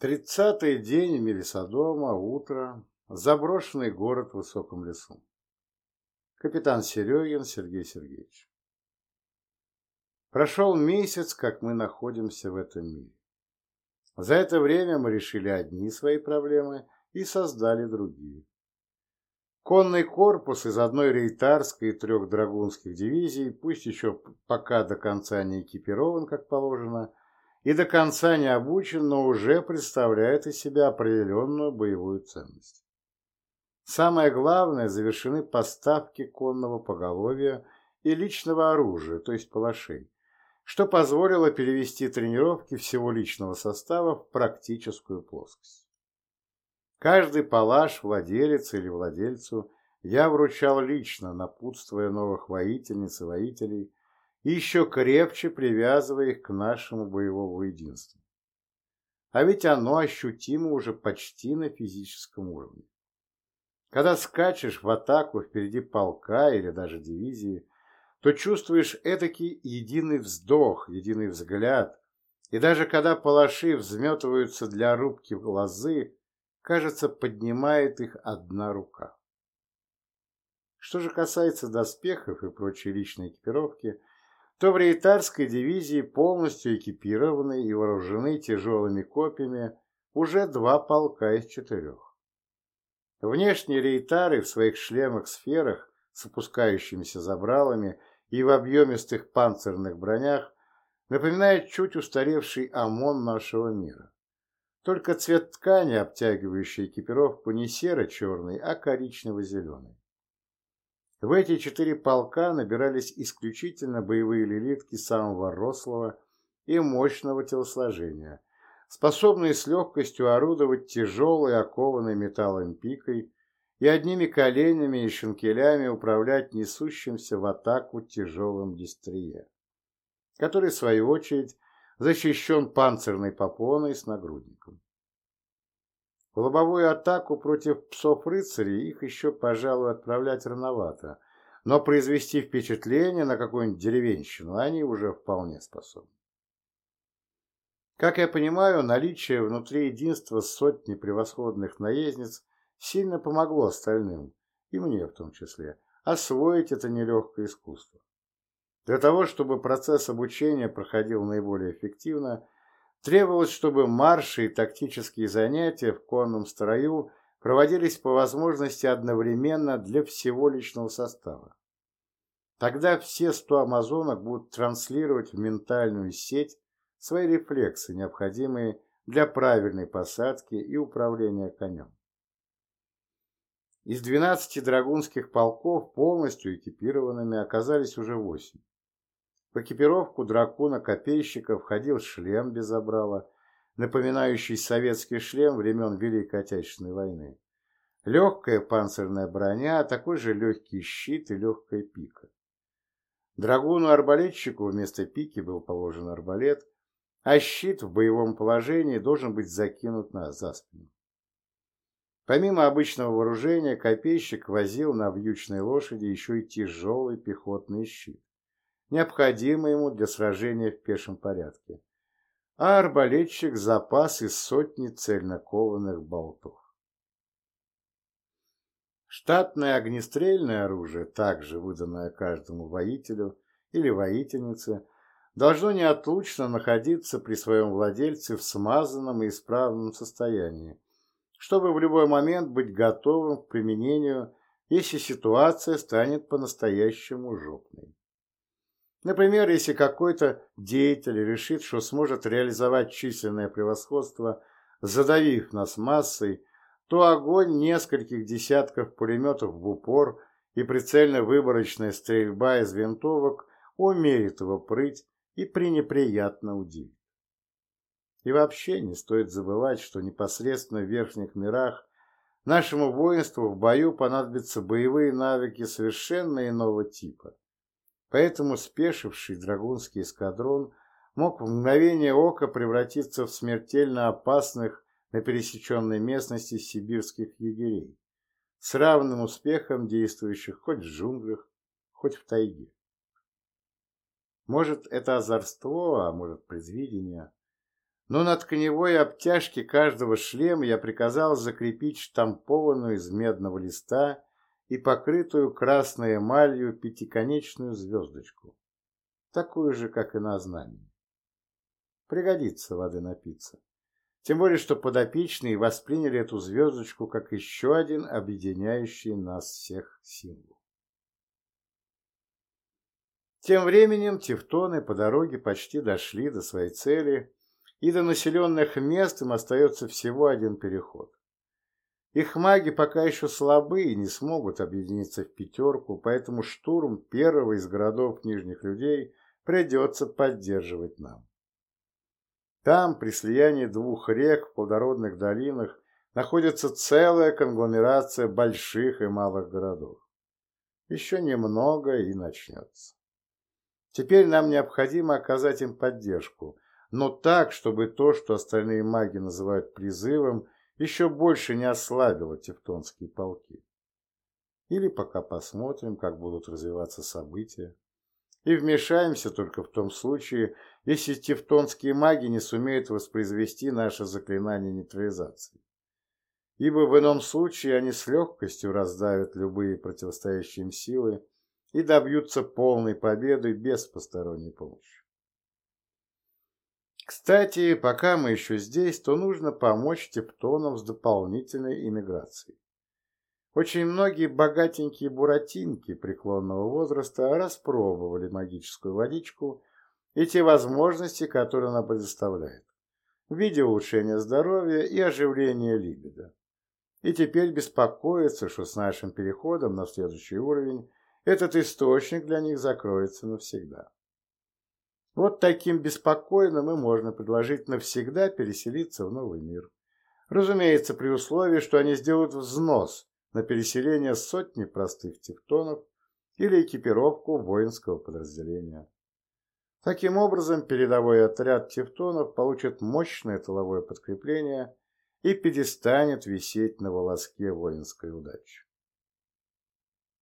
Тридцатый день Мелисодома, утро, заброшенный город в высоком лесу. Капитан Серегин Сергей Сергеевич. Прошел месяц, как мы находимся в этом мире. За это время мы решили одни свои проблемы и создали другие. Конный корпус из одной рейтарской и трех драгунских дивизий, пусть еще пока до конца не экипирован, как положено, и до конца не обучен, но уже представляет из себя определенную боевую ценность. Самое главное, завершены поставки конного поголовья и личного оружия, то есть палашей, что позволило перевести тренировки всего личного состава в практическую плоскость. Каждый палаш, владелец или владельцу, я вручал лично, напутствуя новых воительниц и воителей, и еще крепче привязывая их к нашему боевому единству. А ведь оно ощутимо уже почти на физическом уровне. Когда скачешь в атаку впереди полка или даже дивизии, то чувствуешь этакий единый вздох, единый взгляд, и даже когда палаши взметываются для рубки в лозы, кажется, поднимает их одна рука. Что же касается доспехов и прочей личной экипировки, то в рейтарской дивизии полностью экипированы и вооружены тяжелыми копьями уже два полка из четырех. Внешние рейтары в своих шлемах-сферах с опускающимися забралами и в объемистых панцирных бронях напоминают чуть устаревший ОМОН нашего мира. Только цвет ткани, обтягивающей экипировку, не серо-черный, а коричнево-зеленый. В эти четыре полка набирались исключительно боевые лилитки самого рослого и мощного телосложения, способные с легкостью орудовать тяжелой, окованной металлом пикой и одними коленями и шинкелями управлять несущимся в атаку тяжелым дистрие, который, в свою очередь, защищен панцирной попоной с нагрудником. В лобовую атаку против псов-рыцарей их еще, пожалуй, отправлять рановато, но произвести впечатление на какую-нибудь деревенщину они уже вполне способны. Как я понимаю, наличие внутри единства сотни превосходных наездниц сильно помогло остальным, и мне в том числе, освоить это нелегкое искусство. Для того, чтобы процесс обучения проходил наиболее эффективно, Требовалось, чтобы марши и тактические занятия в конном строю проводились по возможности одновременно для всего личного состава. Тогда все сто амазонок будут транслировать в ментальную сеть свои рефлексы, необходимые для правильной посадки и управления конем. Из 12 драгунских полков полностью экипированными оказались уже 8. В экипировку дракона-копейщика входил шлем без забрала, напоминающий советский шлем времен Великой Отечественной войны. Легкая панцирная броня, такой же легкий щит и легкая пика. Драгуну-арбалетчику вместо пики был положен арбалет, а щит в боевом положении должен быть закинут на за спину. Помимо обычного вооружения, копейщик возил на вьючной лошади еще и тяжелый пехотный щит необходимый ему для сражения в пешем порядке, а арбалетчик – запас из сотни цельнокованных болтов. Штатное огнестрельное оружие, также выданное каждому воителю или воительнице, должно неотлучно находиться при своем владельце в смазанном и исправном состоянии, чтобы в любой момент быть готовым к применению, если ситуация станет по-настоящему жопной. Например, если какой-то деятель решит, что сможет реализовать численное превосходство, задавив нас массой, то огонь нескольких десятков пулеметов в упор и прицельно-выборочная стрельба из винтовок умеет его прыть и пренеприятно удивит. И вообще не стоит забывать, что непосредственно в верхних мирах нашему воинству в бою понадобятся боевые навыки совершенно иного типа – Поэтому спешивший драгунский эскадрон мог в мгновение ока превратиться в смертельно опасных на пересеченной местности сибирских егерей, с равным успехом действующих хоть в джунглях, хоть в тайге. Может, это озорство, а может, предвидение. но на тканевой обтяжке каждого шлема я приказал закрепить штампованную из медного листа и покрытую красной эмалью пятиконечную звездочку, такую же, как и на знамени. Пригодится воды напиться. Тем более, что подопечные восприняли эту звездочку как еще один объединяющий нас всех символ. Тем временем тевтоны по дороге почти дошли до своей цели, и до населенных мест им остается всего один переход. Их маги пока еще слабы и не смогут объединиться в пятерку, поэтому штурм первого из городов Нижних Людей придется поддерживать нам. Там, при слиянии двух рек в плодородных долинах, находится целая конгломерация больших и малых городов. Еще немного и начнется. Теперь нам необходимо оказать им поддержку, но так, чтобы то, что остальные маги называют призывом, еще больше не ослабило тевтонские полки. Или пока посмотрим, как будут развиваться события. И вмешаемся только в том случае, если тевтонские маги не сумеют воспроизвести наше заклинание нейтрализации. Ибо в ином случае они с легкостью раздавят любые противостоящие им силы и добьются полной победы без посторонней помощи. Кстати, пока мы еще здесь, то нужно помочь тептонам с дополнительной иммиграцией. Очень многие богатенькие буратинки преклонного возраста распробовали магическую водичку и те возможности, которые она предоставляет, в виде улучшения здоровья и оживления либидо. И теперь беспокоятся, что с нашим переходом на следующий уровень этот источник для них закроется навсегда. Вот таким беспокойным и можно предложить навсегда переселиться в новый мир. Разумеется, при условии, что они сделают взнос на переселение сотни простых тевтонов или экипировку воинского подразделения. Таким образом, передовой отряд тевтонов получит мощное тыловое подкрепление и перестанет висеть на волоске воинской удачи.